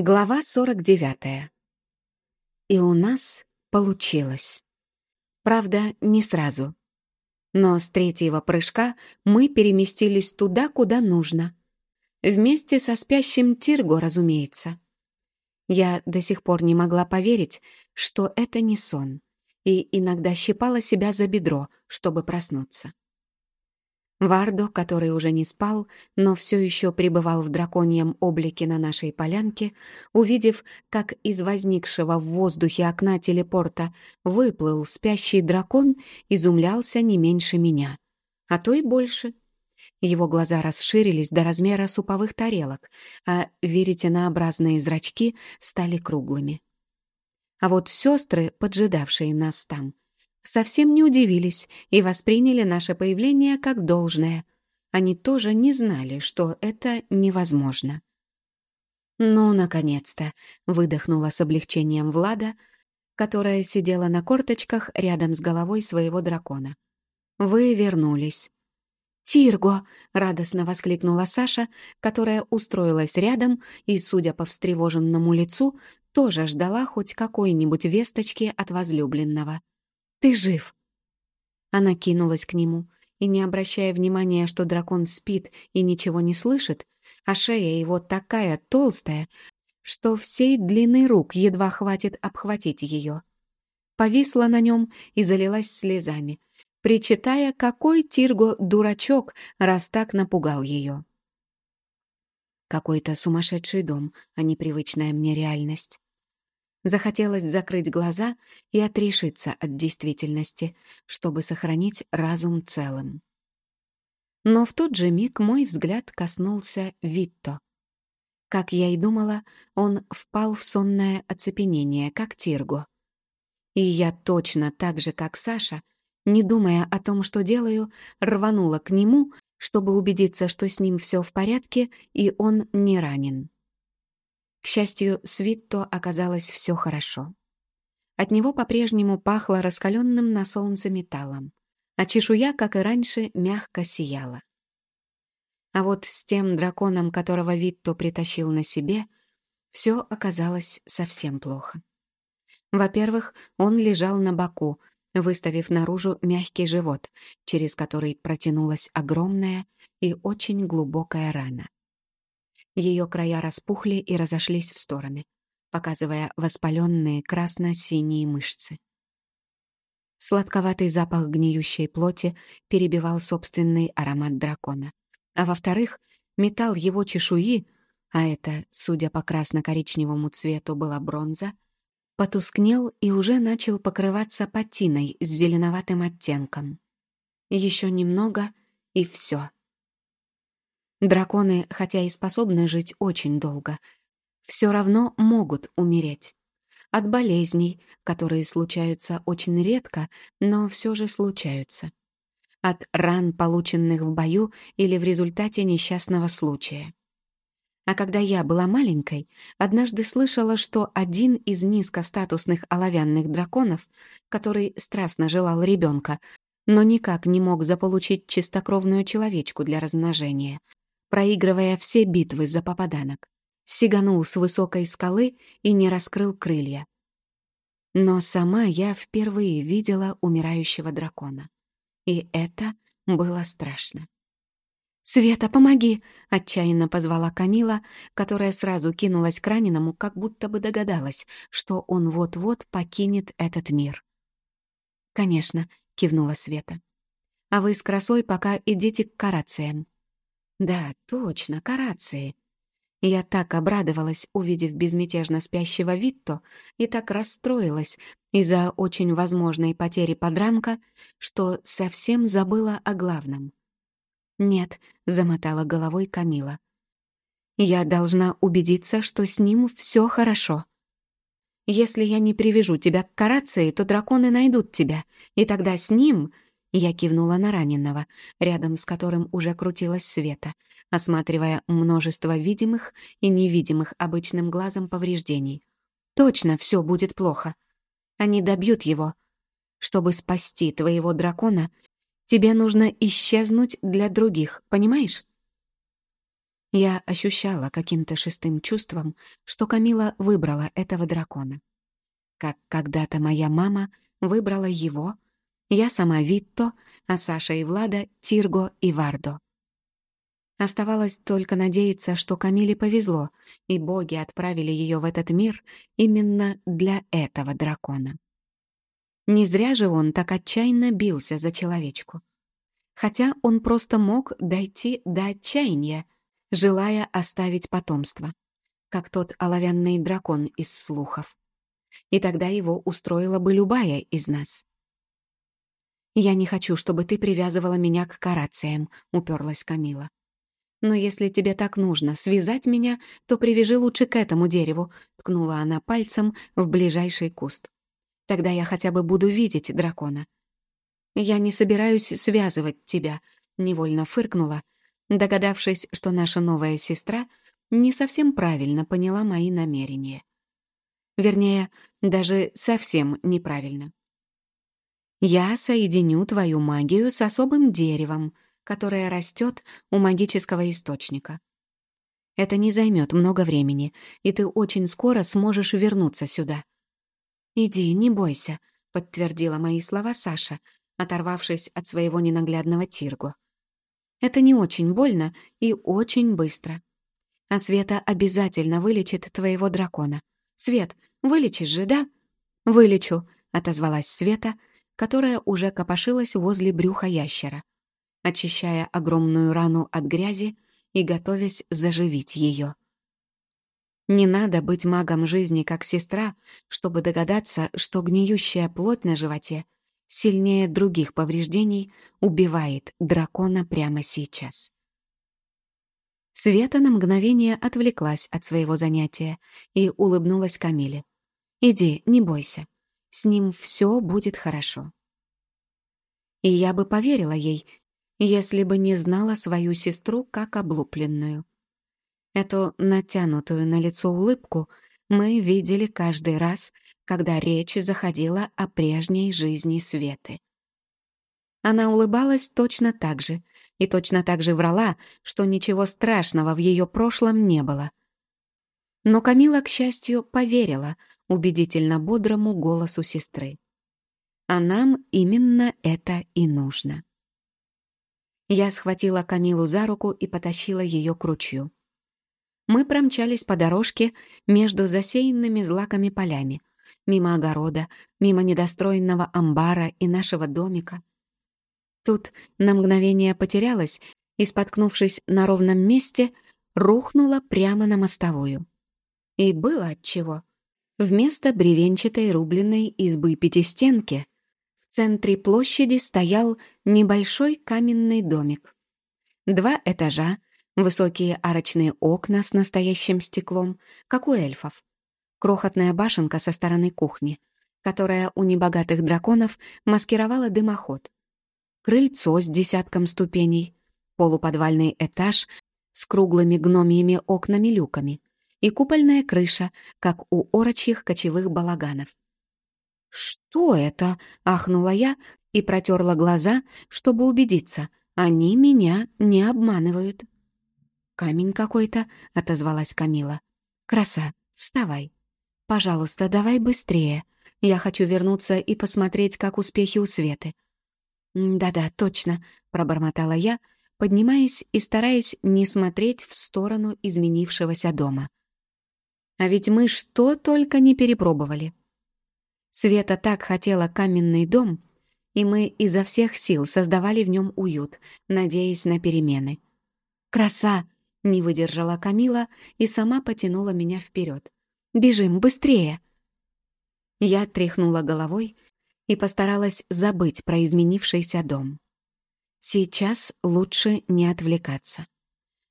Глава 49. И у нас получилось. Правда, не сразу. Но с третьего прыжка мы переместились туда, куда нужно. Вместе со спящим Тирго, разумеется. Я до сих пор не могла поверить, что это не сон, и иногда щипала себя за бедро, чтобы проснуться. Вардо, который уже не спал, но все еще пребывал в драконьем облике на нашей полянке, увидев, как из возникшего в воздухе окна телепорта выплыл спящий дракон, изумлялся не меньше меня, а то и больше. Его глаза расширились до размера суповых тарелок, а веретенообразные зрачки стали круглыми. А вот сестры, поджидавшие нас там, совсем не удивились и восприняли наше появление как должное. Они тоже не знали, что это невозможно. «Ну, наконец-то!» — выдохнула с облегчением Влада, которая сидела на корточках рядом с головой своего дракона. «Вы вернулись». «Тирго!» — радостно воскликнула Саша, которая устроилась рядом и, судя по встревоженному лицу, тоже ждала хоть какой-нибудь весточки от возлюбленного. Ты жив!» Она кинулась к нему, и, не обращая внимания, что дракон спит и ничего не слышит, а шея его такая толстая, что всей длины рук едва хватит обхватить ее. Повисла на нем и залилась слезами, причитая, какой Тирго дурачок, раз так напугал ее. Какой-то сумасшедший дом, а не мне реальность. Захотелось закрыть глаза и отрешиться от действительности, чтобы сохранить разум целым. Но в тот же миг мой взгляд коснулся Витто. Как я и думала, он впал в сонное оцепенение, как Тирго. И я точно так же, как Саша, не думая о том, что делаю, рванула к нему, чтобы убедиться, что с ним все в порядке и он не ранен. К счастью, с Витто оказалось все хорошо. От него по-прежнему пахло раскаленным на солнце металлом, а чешуя, как и раньше, мягко сияла. А вот с тем драконом, которого Витто притащил на себе, все оказалось совсем плохо. Во-первых, он лежал на боку, выставив наружу мягкий живот, через который протянулась огромная и очень глубокая рана. Ее края распухли и разошлись в стороны, показывая воспаленные красно-синие мышцы. Сладковатый запах гниющей плоти перебивал собственный аромат дракона. А во-вторых, металл его чешуи, а это, судя по красно-коричневому цвету, была бронза, потускнел и уже начал покрываться патиной с зеленоватым оттенком. Еще немного — и все. Драконы, хотя и способны жить очень долго, все равно могут умереть. От болезней, которые случаются очень редко, но все же случаются. От ран, полученных в бою или в результате несчастного случая. А когда я была маленькой, однажды слышала, что один из низкостатусных оловянных драконов, который страстно желал ребенка, но никак не мог заполучить чистокровную человечку для размножения, проигрывая все битвы за попаданок. Сиганул с высокой скалы и не раскрыл крылья. Но сама я впервые видела умирающего дракона. И это было страшно. «Света, помоги!» — отчаянно позвала Камила, которая сразу кинулась к раненому, как будто бы догадалась, что он вот-вот покинет этот мир. «Конечно», — кивнула Света. «А вы с красой пока идите к карациям. Да, точно, карации. Я так обрадовалась, увидев безмятежно спящего Витто, и так расстроилась из-за очень возможной потери подранка, что совсем забыла о главном. «Нет», — замотала головой Камила. «Я должна убедиться, что с ним все хорошо. Если я не привяжу тебя к карации, то драконы найдут тебя, и тогда с ним я кивнула на раненого, рядом с которым уже крутилась Света, осматривая множество видимых и невидимых обычным глазом повреждений. «Точно все будет плохо. Они добьют его. Чтобы спасти твоего дракона, тебе нужно исчезнуть для других, понимаешь?» Я ощущала каким-то шестым чувством, что Камила выбрала этого дракона. Как когда-то моя мама выбрала его, я сама Витто, а Саша и Влада — Тирго и Вардо. Оставалось только надеяться, что Камиле повезло, и боги отправили ее в этот мир именно для этого дракона. Не зря же он так отчаянно бился за человечку. Хотя он просто мог дойти до отчаяния, желая оставить потомство, как тот оловянный дракон из слухов. И тогда его устроила бы любая из нас. «Я не хочу, чтобы ты привязывала меня к карациям», — уперлась Камила. «Но если тебе так нужно связать меня, то привяжи лучше к этому дереву», — ткнула она пальцем в ближайший куст. «Тогда я хотя бы буду видеть дракона». «Я не собираюсь связывать тебя», — невольно фыркнула, догадавшись, что наша новая сестра не совсем правильно поняла мои намерения. Вернее, даже совсем неправильно. «Я соединю твою магию с особым деревом», которая растет у магического источника. Это не займет много времени, и ты очень скоро сможешь вернуться сюда. «Иди, не бойся», — подтвердила мои слова Саша, оторвавшись от своего ненаглядного Тиргу. «Это не очень больно и очень быстро. А Света обязательно вылечит твоего дракона. Свет, вылечишь же, да?» «Вылечу», — отозвалась Света, которая уже копошилась возле брюха ящера очищая огромную рану от грязи и готовясь заживить ее. Не надо быть магом жизни, как сестра, чтобы догадаться, что гниющая плоть на животе сильнее других повреждений убивает дракона прямо сейчас. Света на мгновение отвлеклась от своего занятия и улыбнулась Камиле. «Иди, не бойся. С ним все будет хорошо». И я бы поверила ей, если бы не знала свою сестру как облупленную. Эту натянутую на лицо улыбку мы видели каждый раз, когда речь заходила о прежней жизни Светы. Она улыбалась точно так же и точно так же врала, что ничего страшного в ее прошлом не было. Но Камила, к счастью, поверила убедительно бодрому голосу сестры. А нам именно это и нужно. Я схватила Камилу за руку и потащила ее к ручью. Мы промчались по дорожке между засеянными злаками полями, мимо огорода, мимо недостроенного амбара и нашего домика. Тут на мгновение потерялась и, споткнувшись на ровном месте, рухнула прямо на мостовую. И было отчего. Вместо бревенчатой рубленной избы пятистенки — в центре площади стоял небольшой каменный домик. Два этажа, высокие арочные окна с настоящим стеклом, как у эльфов. Крохотная башенка со стороны кухни, которая у небогатых драконов маскировала дымоход. Крыльцо с десятком ступеней, полуподвальный этаж с круглыми гномьими окнами-люками и купольная крыша, как у орочьих кочевых балаганов. «Что это?» — ахнула я и протерла глаза, чтобы убедиться, они меня не обманывают. «Камень какой-то», — отозвалась Камила. «Краса, вставай. Пожалуйста, давай быстрее. Я хочу вернуться и посмотреть, как успехи у Светы». «Да-да, точно», — пробормотала я, поднимаясь и стараясь не смотреть в сторону изменившегося дома. А ведь мы что только не перепробовали. Света так хотела каменный дом, и мы изо всех сил создавали в нем уют, надеясь на перемены. «Краса!» — не выдержала Камила и сама потянула меня вперед. «Бежим, быстрее!» Я тряхнула головой и постаралась забыть про изменившийся дом. Сейчас лучше не отвлекаться.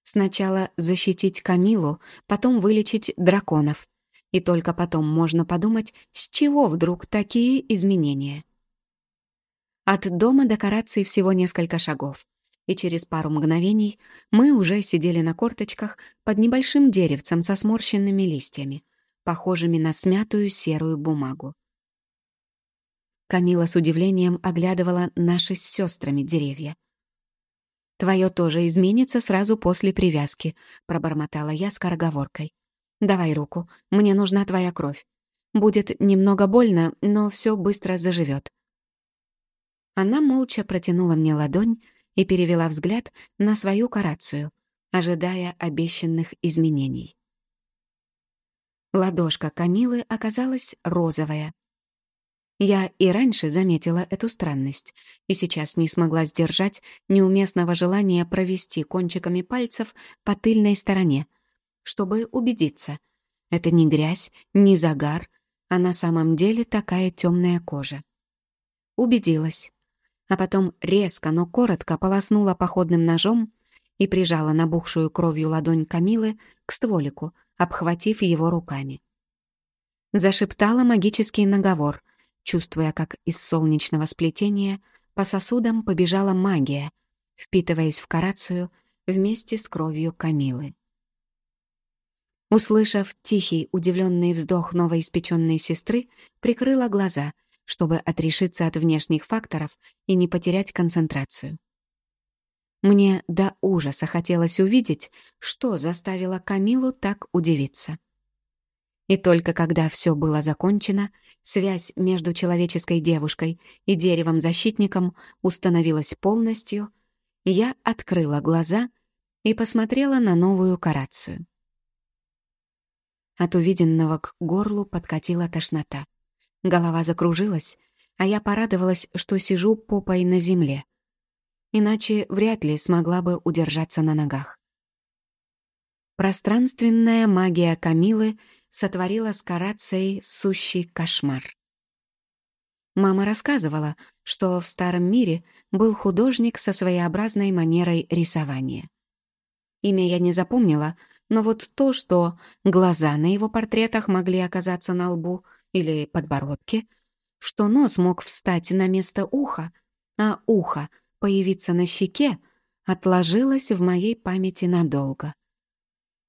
Сначала защитить Камилу, потом вылечить драконов, и только потом можно подумать, с чего вдруг такие изменения. От дома до карации всего несколько шагов, и через пару мгновений мы уже сидели на корточках под небольшим деревцем со сморщенными листьями, похожими на смятую серую бумагу. Камила с удивлением оглядывала наши с сестрами деревья. «Твое тоже изменится сразу после привязки», — пробормотала я скороговоркой. «Давай руку, мне нужна твоя кровь. Будет немного больно, но все быстро заживет». Она молча протянула мне ладонь и перевела взгляд на свою карацию, ожидая обещанных изменений. Ладошка Камилы оказалась розовая. Я и раньше заметила эту странность, и сейчас не смогла сдержать неуместного желания провести кончиками пальцев по тыльной стороне, чтобы убедиться. Это не грязь, не загар, а на самом деле такая темная кожа. Убедилась. А потом резко, но коротко полоснула походным ножом и прижала набухшую кровью ладонь Камилы к стволику, обхватив его руками. Зашептала магический наговор, чувствуя, как из солнечного сплетения по сосудам побежала магия, впитываясь в карацию вместе с кровью Камилы. Услышав тихий, удивленный вздох новоиспеченной сестры, прикрыла глаза, чтобы отрешиться от внешних факторов и не потерять концентрацию. Мне до ужаса хотелось увидеть, что заставило Камилу так удивиться. И только когда все было закончено, связь между человеческой девушкой и деревом-защитником установилась полностью, я открыла глаза и посмотрела на новую карацию. От увиденного к горлу подкатила тошнота. Голова закружилась, а я порадовалась, что сижу попой на земле — иначе вряд ли смогла бы удержаться на ногах. Пространственная магия Камилы сотворила с Карацией сущий кошмар. Мама рассказывала, что в Старом мире был художник со своеобразной манерой рисования. Имя я не запомнила, но вот то, что глаза на его портретах могли оказаться на лбу или подбородке, что нос мог встать на место уха, а ухо — появиться на щеке, отложилось в моей памяти надолго.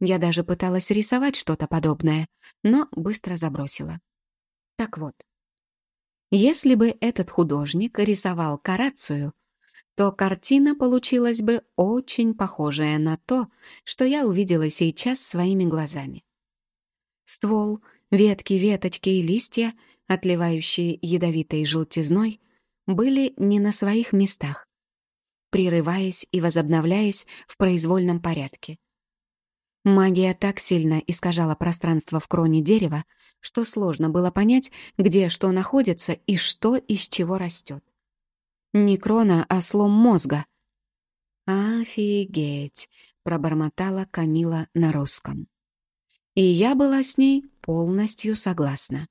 Я даже пыталась рисовать что-то подобное, но быстро забросила. Так вот, если бы этот художник рисовал карацию, то картина получилась бы очень похожая на то, что я увидела сейчас своими глазами. Ствол, ветки, веточки и листья, отливающие ядовитой желтизной, были не на своих местах, прерываясь и возобновляясь в произвольном порядке. Магия так сильно искажала пространство в кроне дерева, что сложно было понять, где что находится и что из чего растет. Не крона, а слом мозга. «Офигеть!» — пробормотала Камила на русском. И я была с ней полностью согласна.